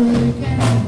again.